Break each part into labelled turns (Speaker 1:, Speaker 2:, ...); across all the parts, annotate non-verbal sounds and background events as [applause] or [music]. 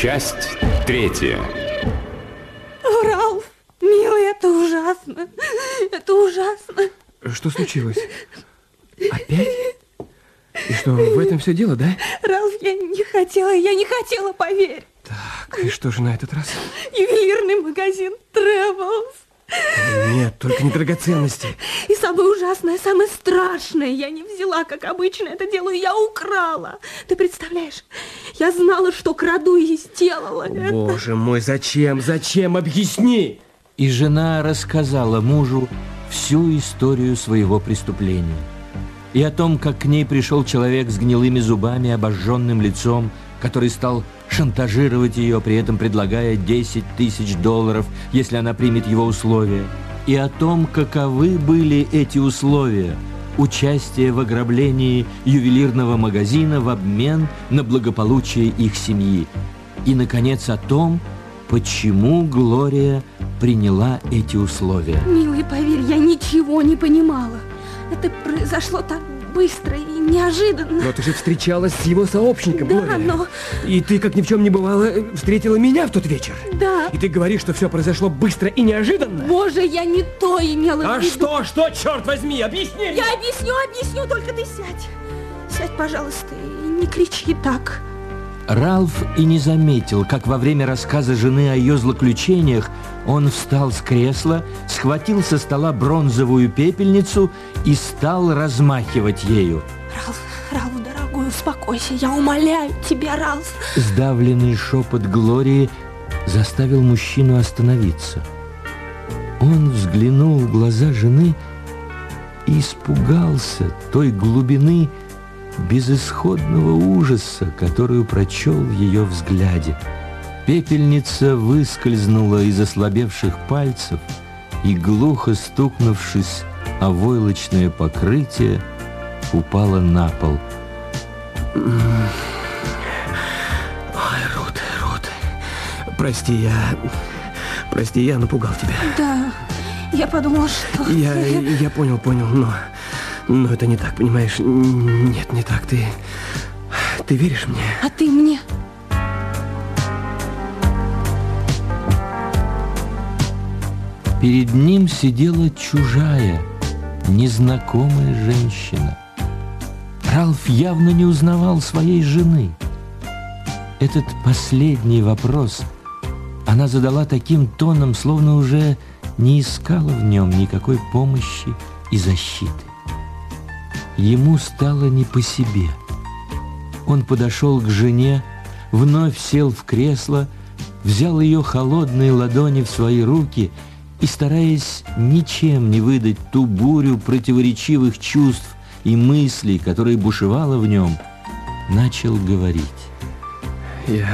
Speaker 1: Часть третья.
Speaker 2: Ралф, милый, это ужасно. Это ужасно.
Speaker 3: Что случилось? Опять? И что, в этом все дело, да?
Speaker 2: Ралф, я не хотела, я не хотела, поверь.
Speaker 3: Так, и что же на этот раз?
Speaker 2: Ювелирный магазин Тревелс.
Speaker 3: Нет, только не драгоценности.
Speaker 2: И самое ужасное, самое страшное, я не взяла, как обычно это делаю, я украла. Ты представляешь, я знала, что краду и сделала это.
Speaker 3: Боже мой, зачем, зачем, объясни!
Speaker 4: И жена рассказала мужу всю историю своего преступления. И о том, как к ней пришел человек с гнилыми зубами, обожженным лицом, который стал шантажировать ее, при этом предлагая 10 тысяч долларов, если она примет его условия. И о том, каковы были эти условия – участие в ограблении ювелирного магазина в обмен на благополучие их семьи. И, наконец, о том, почему Глория приняла эти условия.
Speaker 2: Милый, поверь, я ничего не понимала. Это произошло так быстро и неожиданно.
Speaker 3: Но ты же встречалась с его сообщником,
Speaker 2: Да,
Speaker 3: Глория.
Speaker 2: но-
Speaker 3: И ты, как ни в чем не бывало, встретила меня в тот вечер.
Speaker 2: Да.
Speaker 3: И ты говоришь, что все произошло быстро и неожиданно?
Speaker 2: Боже, я не то имела
Speaker 3: А
Speaker 2: в виду.
Speaker 3: что, что, черт возьми, объясни!
Speaker 2: Я объясню, объясню, только ты сядь. Сядь, пожалуйста, и не кричи так.
Speaker 4: Ралф и не заметил, как во время рассказа жены о ее злоключениях он встал с кресла, схватил со стола бронзовую пепельницу и стал размахивать ею.
Speaker 2: Ралф, Ралф, дорогой, успокойся, я умоляю тебя, Ралф.
Speaker 4: Сдавленный шепот Глории заставил мужчину остановиться. Он взглянул в глаза жены и испугался той глубины безысходного ужаса, которую прочел в ее взгляде. Пепельница выскользнула из ослабевших пальцев и, глухо стукнувшись о войлочное покрытие, упала на пол.
Speaker 3: Ой, Рут, Рут, прости, я... Прости, я напугал тебя.
Speaker 2: Да, я подумала, что...
Speaker 3: Я, я понял, понял, но... Но это не так, понимаешь? Нет, не так, ты... Ты веришь мне?
Speaker 2: А ты мне?
Speaker 4: Перед ним сидела чужая, незнакомая женщина. Ралф явно не узнавал своей жены. Этот последний вопрос она задала таким тоном, словно уже не искала в нем никакой помощи и защиты. Ему стало не по себе. Он подошел к жене, вновь сел в кресло, взял ее холодные ладони в свои руки и, стараясь ничем не выдать ту бурю противоречивых чувств и мыслей, которая бушевала в нем, начал говорить.
Speaker 3: Я...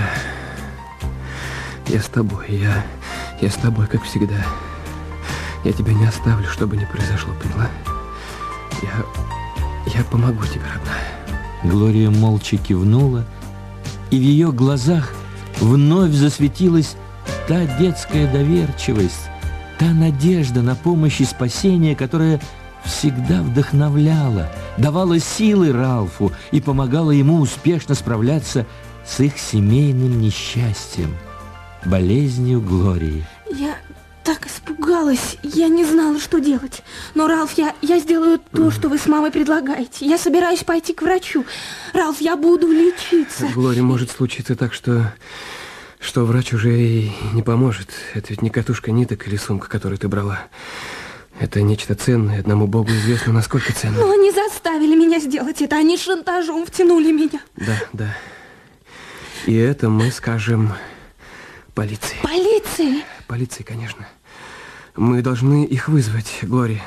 Speaker 3: Я с тобой, я... Я с тобой, как всегда. Я тебя не оставлю, что бы ни произошло, поняла? Я... Я помогу тебе, родная.
Speaker 4: Глория молча кивнула, и в ее глазах вновь засветилась та детская доверчивость, та надежда на помощь и спасение, которая всегда вдохновляла, давала силы Ралфу и помогала ему успешно справляться с их семейным несчастьем, болезнью Глории.
Speaker 2: Я так испугалась, я не знала, что делать. Но, Ралф, я, я сделаю то, что вы с мамой предлагаете. Я собираюсь пойти к врачу. Ралф, я буду лечиться.
Speaker 3: Глория, может случиться так, что... Что врач уже и не поможет. Это ведь не катушка ниток или сумка, которую ты брала. Это нечто ценное, одному богу известно, насколько ценно.
Speaker 2: Но они заставили меня сделать это, они шантажом втянули меня.
Speaker 3: Да, да. И это мы скажем полиции.
Speaker 2: Полиции?
Speaker 3: Полиции, конечно. Мы должны их вызвать, Глория.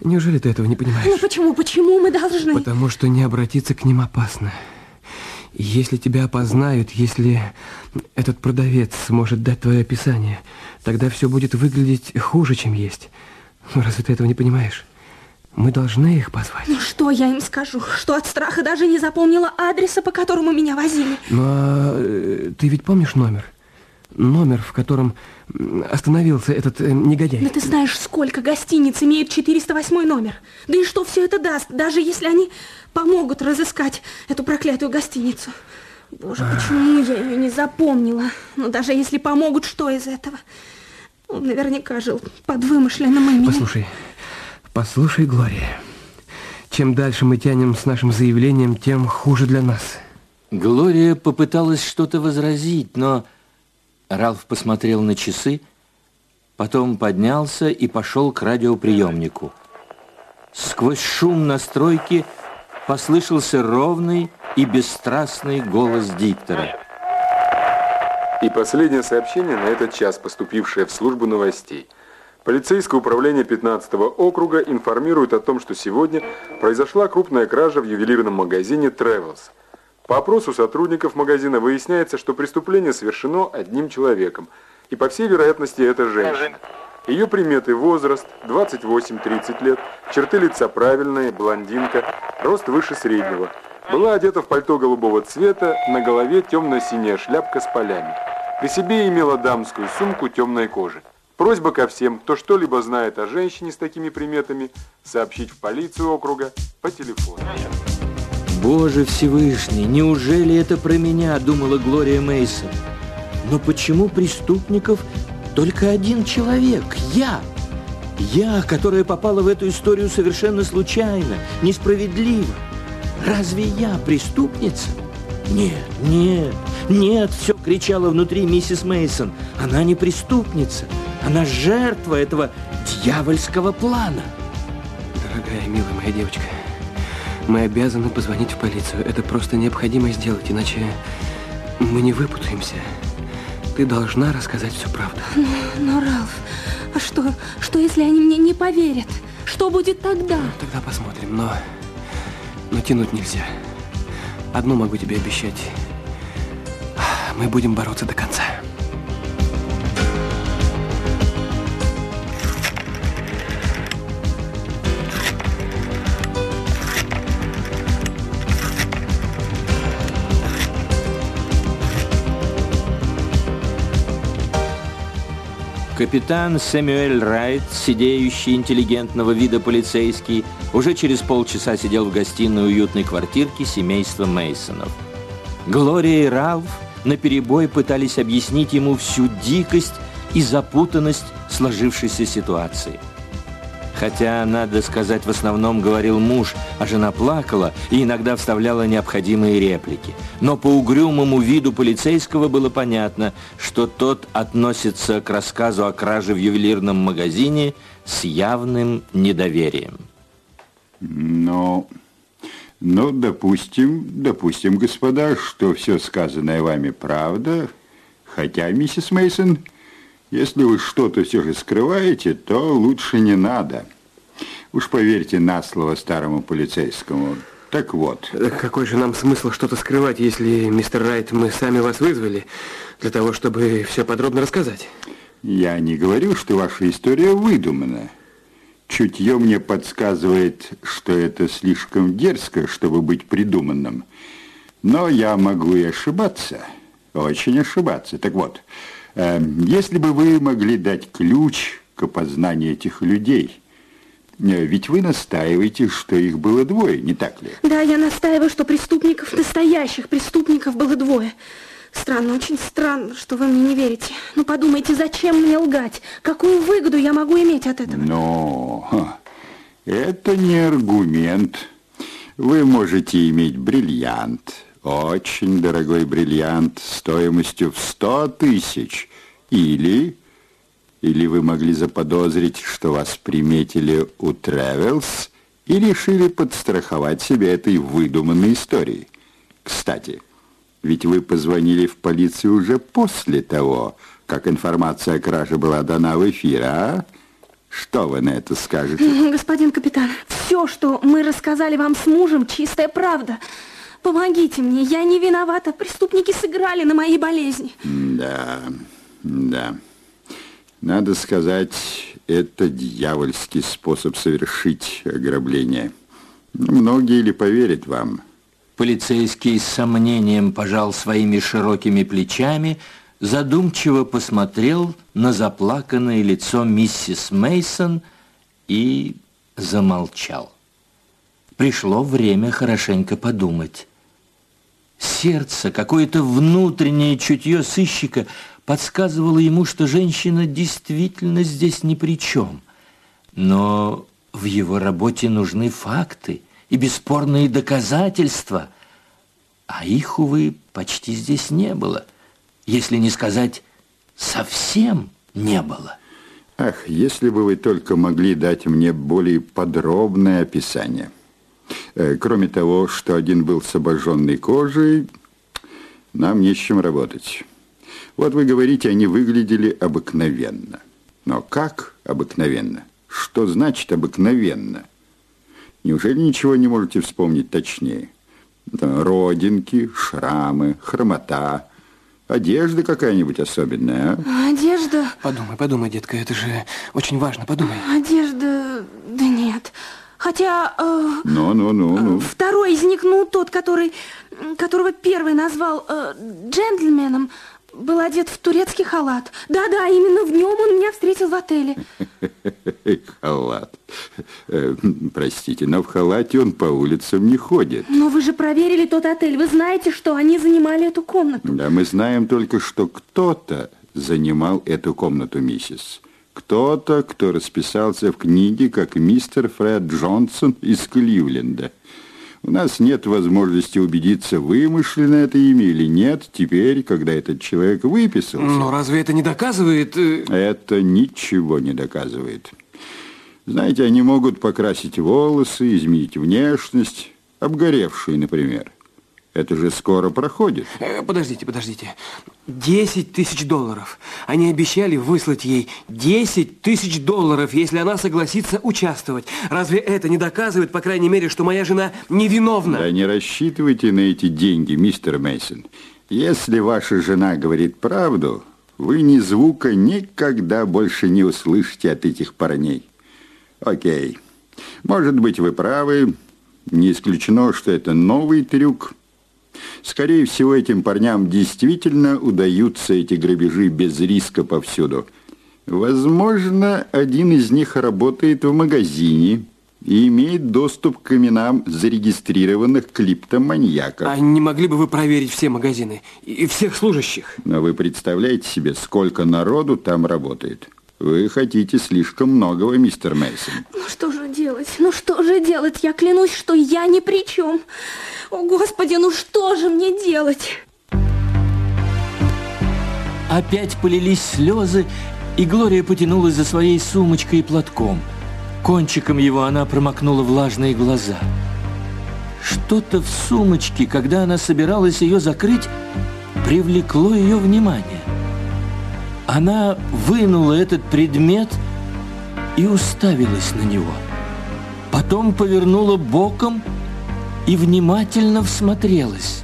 Speaker 3: Неужели ты этого не понимаешь?
Speaker 2: Ну почему, почему мы должны?
Speaker 3: Потому что не обратиться к ним опасно. Если тебя опознают, если этот продавец сможет дать твое описание, тогда все будет выглядеть хуже, чем есть. Ну, разве ты этого не понимаешь? Мы должны их позвать.
Speaker 2: Ну что я им скажу? Что от страха даже не запомнила адреса, по которому меня возили.
Speaker 3: Но э, ты ведь помнишь номер? Номер, в котором остановился этот э, негодяй.
Speaker 2: Да ты знаешь, сколько гостиниц имеет 408 номер. Да и что все это даст, даже если они помогут разыскать эту проклятую гостиницу. Боже, почему я ее не запомнила? Ну, даже если помогут, что из этого? Он наверняка жил под вымышленным именем.
Speaker 3: Послушай, послушай, Глория. Чем дальше мы тянем с нашим заявлением, тем хуже для нас.
Speaker 4: Глория попыталась что-то возразить, но Ралф посмотрел на часы, потом поднялся и пошел к радиоприемнику. Сквозь шум настройки послышался ровный и бесстрастный голос диктора.
Speaker 5: И последнее сообщение на этот час, поступившее в службу новостей. Полицейское управление 15 округа информирует о том, что сегодня произошла крупная кража в ювелирном магазине «Тревелс». По опросу сотрудников магазина выясняется, что преступление совершено одним человеком, и по всей вероятности это женщина. Ее приметы – возраст, 28-30 лет, черты лица правильные, блондинка, рост выше среднего. Была одета в пальто голубого цвета, на голове темно-синяя шляпка с полями. При себе имела дамскую сумку темной кожи. Просьба ко всем, кто что-либо знает о женщине с такими приметами, сообщить в полицию округа по телефону.
Speaker 4: Боже Всевышний, неужели это про меня, думала Глория Мейсон. Но почему преступников только один человек? Я! Я, которая попала в эту историю совершенно случайно, несправедливо. Разве я преступница? Нет, нет, нет, все кричала внутри миссис Мейсон. Она не преступница, она жертва этого дьявольского плана.
Speaker 3: Дорогая, милая моя девочка, мы обязаны позвонить в полицию. Это просто необходимо сделать, иначе мы не выпутаемся. Ты должна рассказать всю правду.
Speaker 2: Но, но Ралф, а что, что если они мне не поверят? Что будет тогда?
Speaker 3: Тогда посмотрим, но, но тянуть нельзя. Одно могу тебе обещать. Мы будем бороться до конца.
Speaker 4: Капитан Сэмюэль Райт, сидеющий интеллигентного вида полицейский, уже через полчаса сидел в гостиной уютной квартирки семейства Мейсонов. Глория и Ралф наперебой пытались объяснить ему всю дикость и запутанность сложившейся ситуации. Хотя, надо сказать, в основном говорил муж, а жена плакала и иногда вставляла необходимые реплики. Но по угрюмому виду полицейского было понятно, что тот относится к рассказу о краже в ювелирном магазине с явным недоверием.
Speaker 6: Ну, ну, допустим, допустим, господа, что все сказанное вами правда, хотя, миссис Мейсон, если вы что-то все же скрываете, то лучше не надо. Уж поверьте на слово старому полицейскому. Так вот.
Speaker 3: Какой же нам смысл что-то скрывать, если, мистер Райт, мы сами вас вызвали для того, чтобы все подробно рассказать?
Speaker 6: Я не говорю, что ваша история выдумана. Чутье мне подсказывает, что это слишком дерзко, чтобы быть придуманным. Но я могу и ошибаться. Очень ошибаться. Так вот, если бы вы могли дать ключ к опознанию этих людей, Э, ведь вы настаиваете, что их было двое, не так ли?
Speaker 2: Да, я настаиваю, что преступников, настоящих преступников было двое. Странно, очень странно, что вы мне не верите. Ну подумайте, зачем мне лгать? Какую выгоду я могу иметь от этого?
Speaker 6: Но это не аргумент. Вы можете иметь бриллиант, очень дорогой бриллиант стоимостью в сто тысяч, или или вы могли заподозрить, что вас приметили у Тревелс и решили подстраховать себя этой выдуманной историей. Кстати, ведь вы позвонили в полицию уже после того, как информация о краже была дана в эфир, а? Что вы на это скажете?
Speaker 2: Господин капитан, все, что мы рассказали вам с мужем, чистая правда. Помогите мне, я не виновата. Преступники сыграли на моей болезни.
Speaker 6: Да, да. Надо сказать, это дьявольский способ совершить ограбление. Многие ли поверят вам?
Speaker 4: Полицейский с сомнением пожал своими широкими плечами, задумчиво посмотрел на заплаканное лицо миссис Мейсон и замолчал. Пришло время хорошенько подумать. Сердце, какое-то внутреннее чутье сыщика подсказывало ему, что женщина действительно здесь ни при чем. Но в его работе нужны факты и бесспорные доказательства, а их, увы, почти здесь не было, если не сказать совсем не было.
Speaker 6: Ах, если бы вы только могли дать мне более подробное описание. Э, кроме того, что один был с обожженной кожей, нам не с чем работать. Вот вы говорите, они выглядели обыкновенно. Но как обыкновенно? Что значит обыкновенно? Неужели ничего не можете вспомнить точнее? Родинки, шрамы, хромота, одежда какая-нибудь особенная, а?
Speaker 2: Одежда...
Speaker 3: Подумай, подумай, детка, это же очень важно, подумай.
Speaker 2: Одежда... Да. Хотя... Э,
Speaker 6: ну, ну, ну, ну.
Speaker 2: Второй из них, ну, тот, который... Которого первый назвал э, джентльменом, был одет в турецкий халат. Да-да, именно в нем он меня встретил в отеле. [laughs]
Speaker 6: Халат. Э, простите, но в халате он по улицам не ходит.
Speaker 2: Но вы же проверили тот отель. Вы знаете, что они занимали эту комнату.
Speaker 6: Да, мы знаем только, что кто-то занимал эту комнату, миссис. Кто-то, кто расписался в книге как мистер Фред Джонсон из Кливленда. У нас нет возможности убедиться, вымышленно это имя или нет, теперь, когда этот человек выписался.
Speaker 3: Но разве это не доказывает... Э,
Speaker 6: это ничего не доказывает. Знаете, они могут покрасить волосы, изменить внешность, обгоревшие, например. Это же скоро проходит.
Speaker 3: Э, подождите, подождите. Десять тысяч долларов. Они обещали выслать ей десять тысяч долларов, если она согласится участвовать. Разве это не доказывает, по крайней мере, что моя жена невиновна?
Speaker 6: Да не рассчитывайте на эти деньги, мистер Мейсон. Если ваша жена говорит правду, вы ни звука никогда больше не услышите от этих парней. Окей. Может быть, вы правы. Не исключено, что это новый трюк – Скорее всего, этим парням действительно удаются эти грабежи без риска повсюду. Возможно, один из них работает в магазине и имеет доступ к именам зарегистрированных клиптоманьяков.
Speaker 3: А не могли бы вы проверить все магазины и всех служащих?
Speaker 6: Но вы представляете себе, сколько народу там работает? Вы хотите слишком многого, мистер Мейсон.
Speaker 2: Ну что же делать? Ну что же делать? Я клянусь, что я ни при чем. О, Господи, ну что же мне делать?
Speaker 4: Опять полились слезы, и Глория потянулась за своей сумочкой и платком. Кончиком его она промокнула влажные глаза. Что-то в сумочке, когда она собиралась ее закрыть, привлекло ее внимание. Она вынула этот предмет и уставилась на него. Потом повернула боком и внимательно всмотрелась.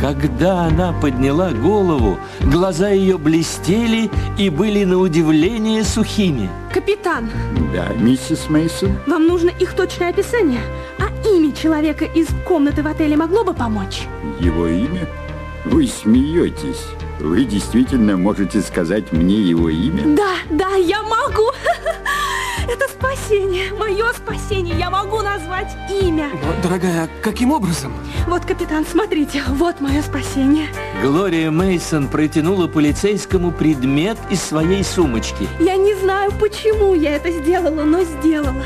Speaker 4: Когда она подняла голову, глаза ее блестели и были на удивление сухими.
Speaker 2: Капитан!
Speaker 6: Да, миссис Мейсон.
Speaker 2: Вам нужно их точное описание. А имя человека из комнаты в отеле могло бы помочь?
Speaker 6: Его имя? Вы смеетесь. Вы действительно можете сказать мне его имя?
Speaker 2: Да, спасение, мое спасение. Я могу назвать имя.
Speaker 3: Но, дорогая, каким образом?
Speaker 2: Вот, капитан, смотрите, вот мое спасение.
Speaker 4: Глория Мейсон протянула полицейскому предмет из своей сумочки.
Speaker 2: Я не знаю, почему я это сделала, но сделала.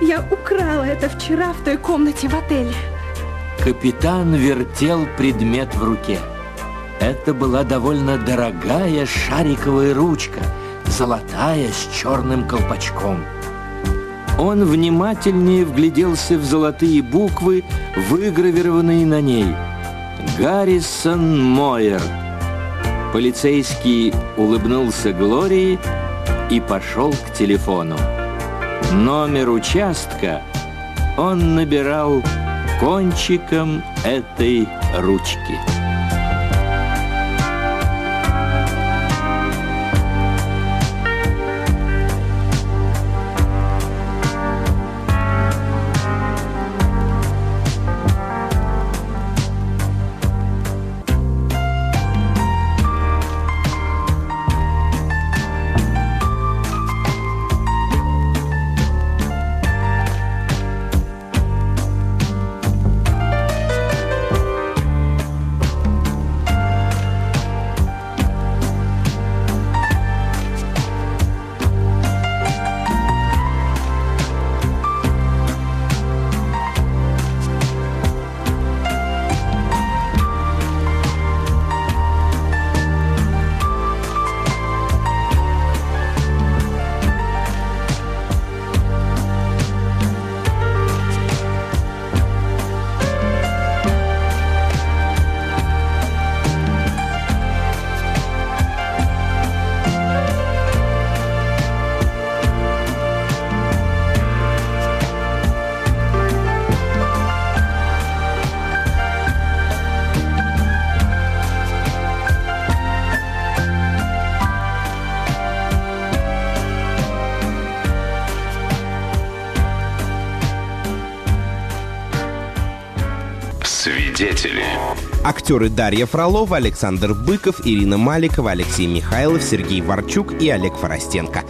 Speaker 2: Я украла это вчера в той комнате в отеле.
Speaker 4: Капитан вертел предмет в руке. Это была довольно дорогая шариковая ручка, золотая с черным колпачком. Он внимательнее вгляделся в золотые буквы, выгравированные на ней. «Гаррисон Мойер». Полицейский улыбнулся Глории и пошел к телефону. Номер участка он набирал кончиком этой ручки.
Speaker 7: Актеры Дарья Фролова, Александр Быков, Ирина Маликова, Алексей Михайлов, Сергей Варчук и Олег Форостенко.